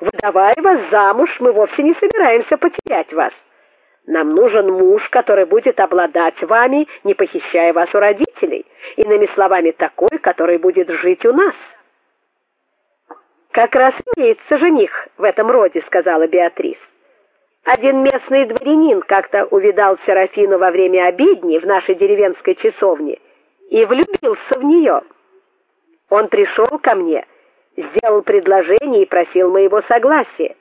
Выдавая вас замуж, мы вовсе не собираемся потерять вас. Нам нужен муж, который будет обладать вами, не похищая вас у родителей, иными словами, такой, который будет жить у нас. Как раз имеется жених в этом роде, сказала Беатрис. Один местный дворянин как-то увидал Серафину во время обедни в нашей деревенской часовне и влюбился в нее. Он пришел ко мне, сделал предложение и просил моего согласия.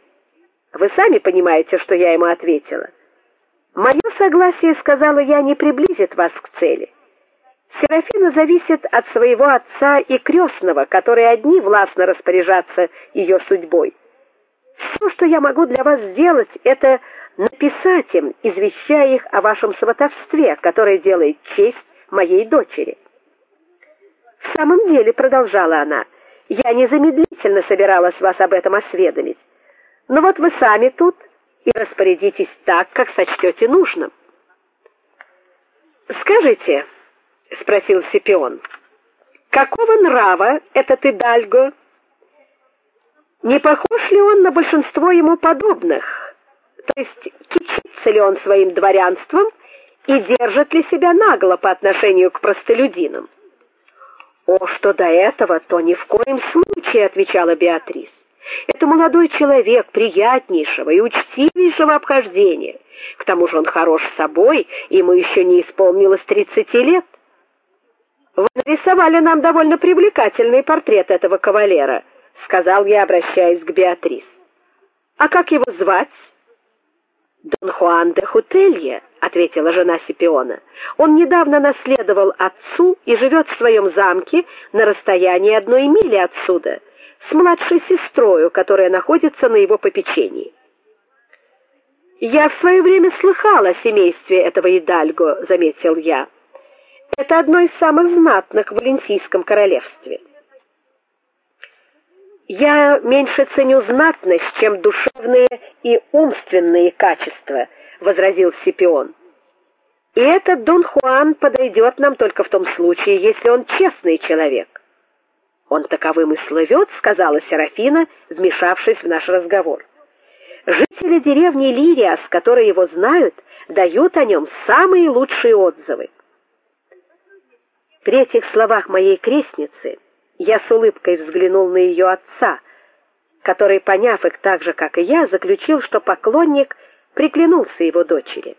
Вы сами понимаете, что я ему ответила. Мое согласие, сказала я, не приблизит вас к цели. Серафина зависит от своего отца и крестного, которые одни властно распоряжаться ее судьбой. Все, что я могу для вас сделать, это написать им, извещая их о вашем сватовстве, которое делает честь моей дочери. В самом деле, продолжала она, я незамедлительно собиралась вас об этом осведомить. Но вот вы сами тут и распорядитесь так, как сочтете нужным. Скажите, спросил Сепион. Какого нрава этот Идальго? Не похож ли он на большинство ему подобных? То есть кичится ли он своим дворянством и держит ли себя нагло по отношению к простолюдинам? О, что до этого, то ни в коем случае, отвечала Беатрис. Это молодой человек приятнейшего и учтивейшего обхождения. К тому же он хорош собой, ему еще не исполнилось тридцати лет. Вы нарисовали нам довольно привлекательный портрет этого кавалера, сказал я, обращаясь к Беатрис. А как его звать? Дон Хуан де Хутелье, ответила жена Сипиона. Он недавно наследовал отцу и живет в своем замке на расстоянии одной мили отсюда с младшей сестрой, которая находится на его попечении. Я в свое время слыхала о семействе этого Идальго, заметил я. Это одно из самых знатных в Валенсийском королевстве. Я меньше ценю знатность, чем душевные и умственные качества, возразил Сипион. И этот Дон Хуан подойдет нам только в том случае, если он честный человек. Он таковым и слывет, сказала Серафина, вмешавшись в наш разговор. Жители деревни Лириас, которые его знают, дают о нем самые лучшие отзывы. При этих словах моей крестницы я с улыбкой взглянул на ее отца, который, поняв их так же, как и я, заключил, что поклонник приглянулся его дочери.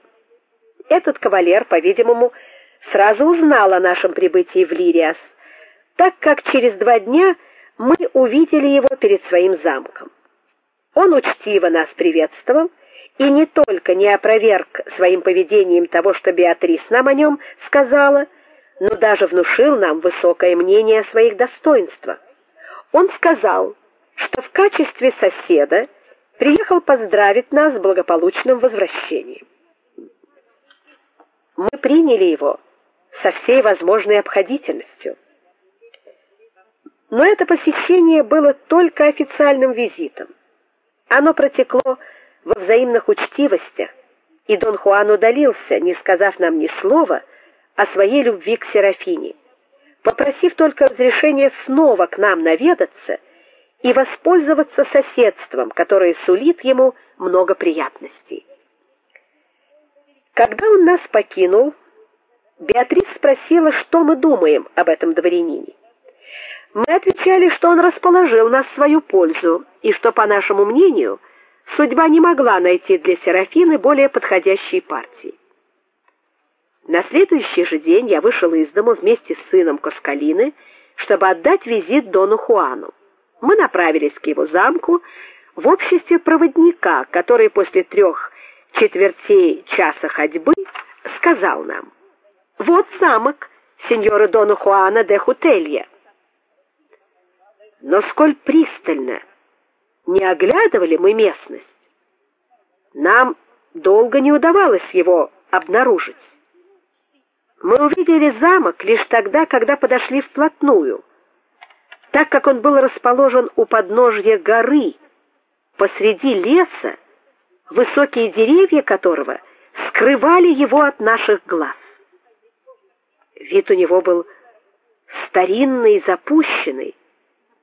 Этот кавалер, по-видимому, сразу узнал о нашем прибытии в Лириас, так как через два дня мы увидели его перед своим замком. Он учтиво нас приветствовал и не только не опроверг своим поведением того, что Беатрис нам о нем сказала, но даже внушил нам высокое мнение о своих достоинствах. Он сказал, что в качестве соседа приехал поздравить нас с благополучным возвращением. Мы приняли его со всей возможной обходительностью. Но это посещение было только официальным визитом. Оно протекло во взаимных учтивостях, и Дон Хуан удалился, не сказав нам ни слова о своей любви к Серафине, попросив только разрешения снова к нам наведаться и воспользоваться соседством, которое сулит ему много приятностей. Когда он нас покинул, Беатрис спросила, что мы думаем об этом дворянине. Мы отвечали, что он расположил нас в свою пользу и что, по нашему мнению, судьба не могла найти для Серафины более подходящей партии. На следующий же день я вышел из дома вместе с сыном Коскалины, чтобы отдать визит дону Хуану. Мы направились к его замку в обществе проводника, который после трех четвертей часа ходьбы сказал нам: "Вот замок сеньора дона Хуана де Хутелья". Но сколь пристально не оглядывали мы местность, нам долго не удавалось его обнаружить. Мы увидели замок лишь тогда, когда подошли вплотную. Так как он был расположен у подножья горы, посреди леса, высокие деревья которого скрывали его от наших глаз. Вид у него был старинный запущенный,